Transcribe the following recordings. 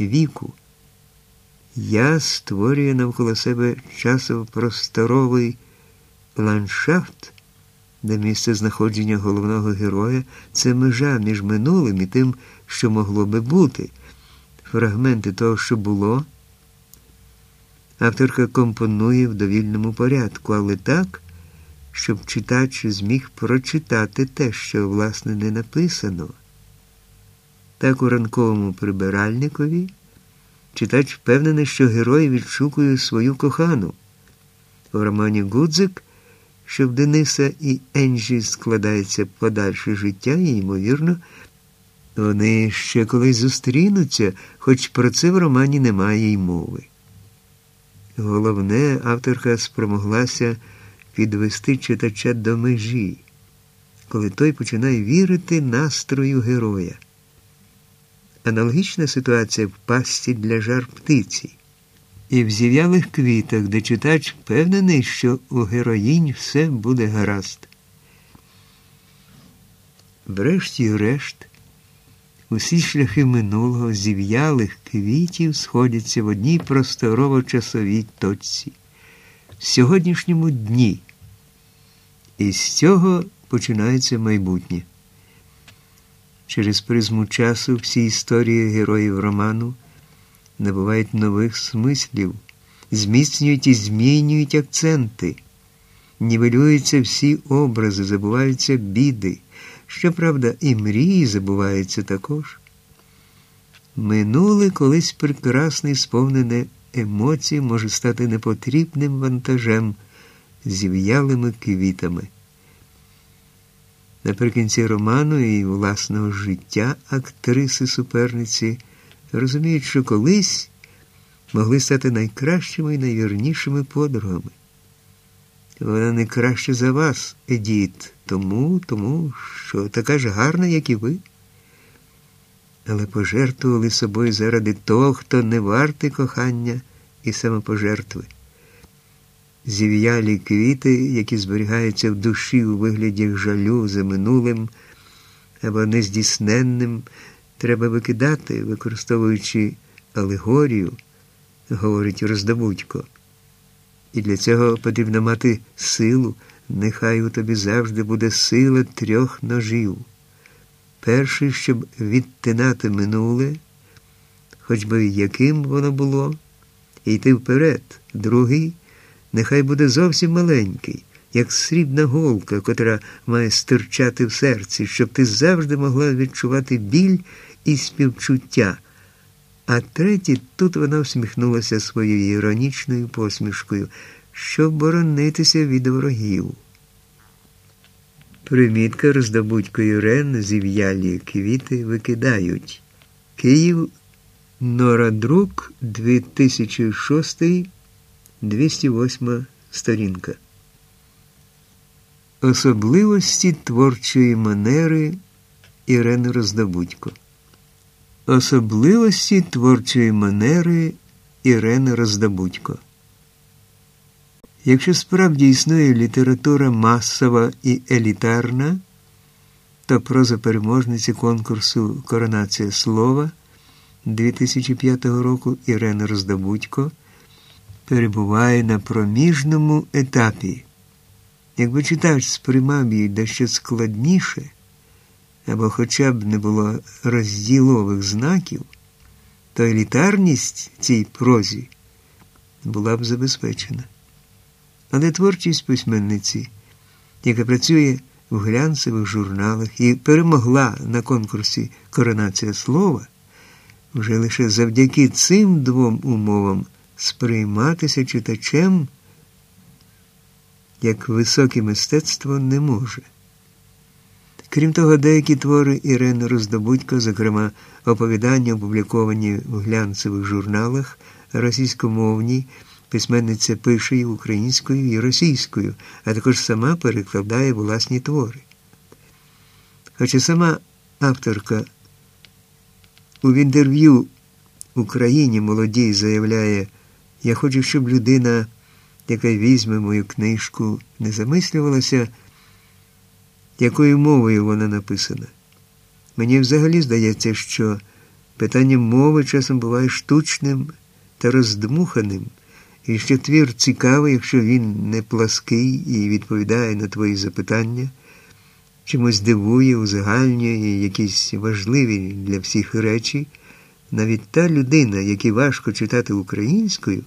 віку. Я створюю навколо себе часопросторовий ландшафт, де місце знаходження головного героя це межа між минулим і тим, що могло би бути, фрагменти того, що було. Авторка компонує в довільному порядку, але так, щоб читач зміг прочитати те, що, власне, не написано. Так у ранковому прибиральникові читач впевнений, що герой відшукує свою кохану. У романі Гудзик, що в Дениса і Енджі складається подальше життя, і, ймовірно, вони ще колись зустрінуться, хоч про це в романі немає й мови. Головне, авторка спромоглася підвести читача до межі, коли той починає вірити настрою героя. Аналогічна ситуація в пасті для жар птиці і в зів'ялих квітах, де читач впевнений, що у героїнь все буде гаразд. Врешті-решт, усі шляхи минулого зів'ялих квітів сходяться в одній просторово-часовій точці, в сьогоднішньому дні. І з цього починається майбутнє. Через призму часу всі історії героїв роману набувають нових смислів, зміцнюють і змінюють акценти, нівелюються всі образи, забуваються біди. Щоправда, і мрії забуваються також. Минуле колись прекрасне сповнене емоцій може стати непотрібним вантажем зів'ялими квітами. Наприкінці роману і власного життя актриси суперниці розуміють, що колись могли стати найкращими і найвірнішими подругами. Вона не краще за вас, Едіт, тому, тому, що така ж гарна, як і ви. Але пожертвували собою заради того, хто не вартий кохання і самопожертви. Зів'ялі квіти, які зберігаються в душі у вигляді жалю за минулим або нездійсненним, треба викидати, використовуючи алегорію, говорить Роздобудько. І для цього потрібно мати силу, нехай у тобі завжди буде сила трьох ножів. Перший, щоб відтинати минуле, хоч би яким воно було, і йти вперед, другий нехай буде зовсім маленький, як срібна голка, котра має стирчати в серці, щоб ти завжди могла відчувати біль і співчуття. А третій тут вона всміхнулася своєю іронічною посмішкою, щоб боронитися від ворогів. Примітка роздобудькою Рен зів'ялі квіти викидають. Київ Нородрук 2006 208 сторінка. Особливості творчої манери Ірени Роздобудько. Особливості творчої манери Ірени Роздобудько. Якщо справді існує література масова і елітарна, то проза переможниці конкурсу Коронація слова 2005 року Ірена Роздобудько перебуває на проміжному етапі. Якби читач сприймав її дещо складніше, або хоча б не було розділових знаків, то елітарність цій прозі була б забезпечена. Але творчість письменниці, яка працює в глянцевих журналах і перемогла на конкурсі Коронація слова, вже лише завдяки цим двом умовам сприйматися читачем як високе мистецтво не може. Крім того, деякі твори Ірени Роздобудько, зокрема оповідання, опубліковані в глянцевих журналах російськомовні, письменниця пише і українською і російською, а також сама перекладає власні твори. Хоча сама авторка у інтерв'ю Україні молодій заявляє, я хочу, щоб людина, яка візьме мою книжку, не замислювалася, якою мовою вона написана. Мені взагалі здається, що Питання мови часом буває штучним та роздмуханим, і що твір цікавий, якщо він не плаский і відповідає на твої запитання, чимось дивує, узагальнює якісь важливі для всіх речі, навіть та людина, якій важко читати українською,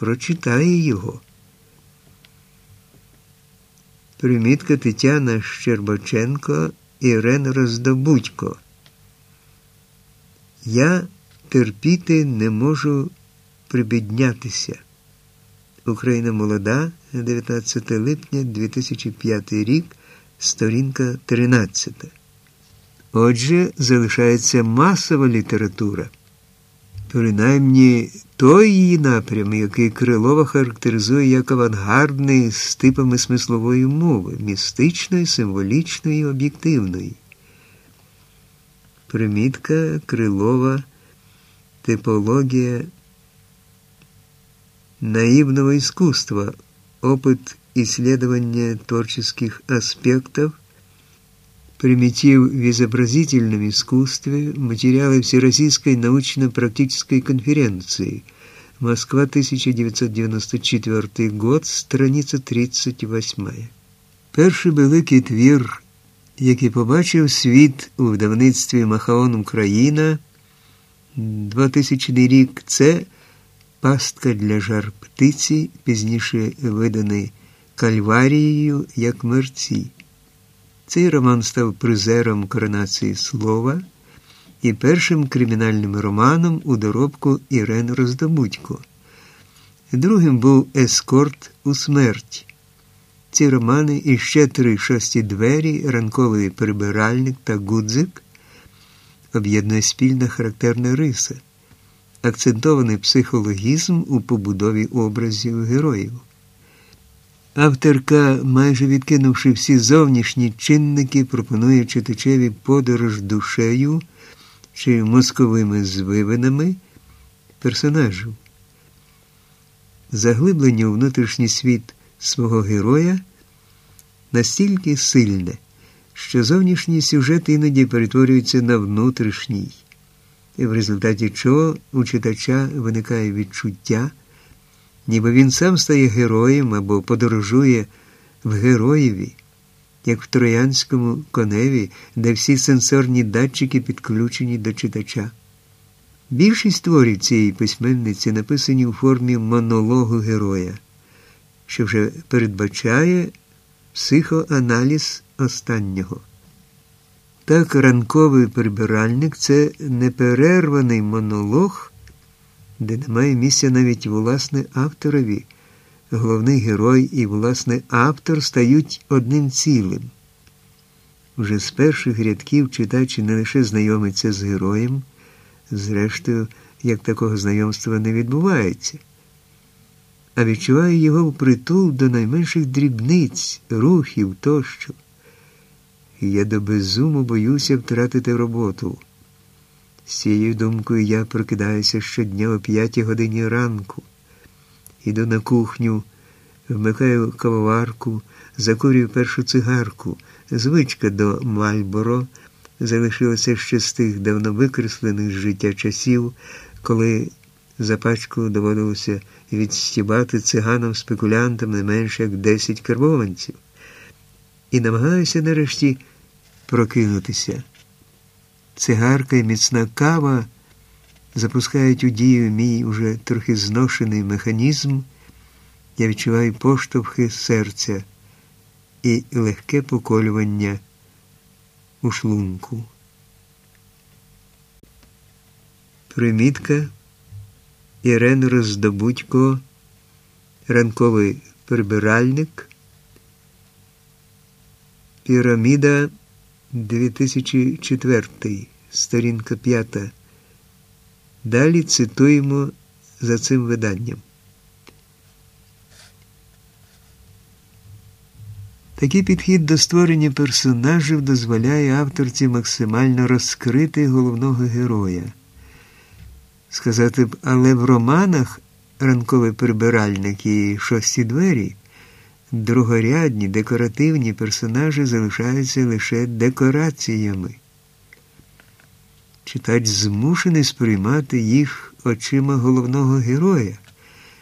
прочитає його. Примітка Тетяна Щербаченко Ірен Роздобудько. Я терпіти не можу прибіднятися. Україна молода, 19 липня 2005 рік, сторінка 13. Отже, залишається масова література. Принаймні той її напрям, який Крилова характеризує як авангардний з типами смислової мови, містичної, символічної, об'єктивної. Примітка Крилова, типологія наивного искусства, опыт исследования творческих аспектов, примитив в изобразительном искусстве, материалы Всероссийской научно-практической конференции, Москва, 1994 год, страниця 38. Перший великий твір який побачив світ у видавництві Махаон Україна 2000 рік, це пастка для жар птиці, пізніше виданий Кальварією як мерці. Цей роман став призером коронації слова і першим кримінальним романом у доробку Ірен Роздобудько. Другим був Ескорт у смерть. Ці романи і ще три шості двері, ранковий прибиральник та гудзик об'єднує спільна характерна риса, акцентований психологізм у побудові образів героїв. Авторка, майже відкинувши всі зовнішні чинники, пропонує читачеві подорож душею чи мозковими звивинами персонажів. Заглиблення у внутрішній світ свого героя настільки сильне, що зовнішній сюжет іноді перетворюється на внутрішній, і в результаті чого у читача виникає відчуття, ніби він сам стає героєм або подорожує в героєві, як в троянському коневі, де всі сенсорні датчики підключені до читача. Більшість творів цієї письменниці написані у формі монологу героя що вже передбачає психоаналіз останнього. Так, ранковий прибиральник це неперерваний монолог, де немає місця навіть власне авторові. Головний герой і власне автор стають одним цілим. Уже з перших рядків читач не лише знайомиться з героєм, зрештою, як такого знайомства не відбувається а відчуваю його впритул до найменших дрібниць, рухів тощо. Я до безуму боюся втратити роботу. Цією думкою я прокидаюся щодня о п'ятій годині ранку, іду на кухню, вмикаю кавоварку, закурюю першу цигарку, звичка до Мальборо залишилася ще з тих давно викреслених з життя часів, коли за пачку доводилося відстібати циганам-спекулянтам не менше як 10 карбованців. І намагаюся нарешті прокинутися. Цигарка і міцна кава запускають у дію мій уже трохи зношений механізм. Я відчуваю поштовхи серця і легке поколювання у шлунку. Примітка Ірен Роздобудько, ранковий прибиральник, Піраміда 2004, сторінка 5. Далі цитуємо за цим виданням. Такий підхід до створення персонажів дозволяє авторці максимально розкрити головного героя. Сказати б, але в романах ранковий прибиральник і шості двері другорядні декоративні персонажі залишаються лише декораціями. читач змушений сприймати їх очима головного героя.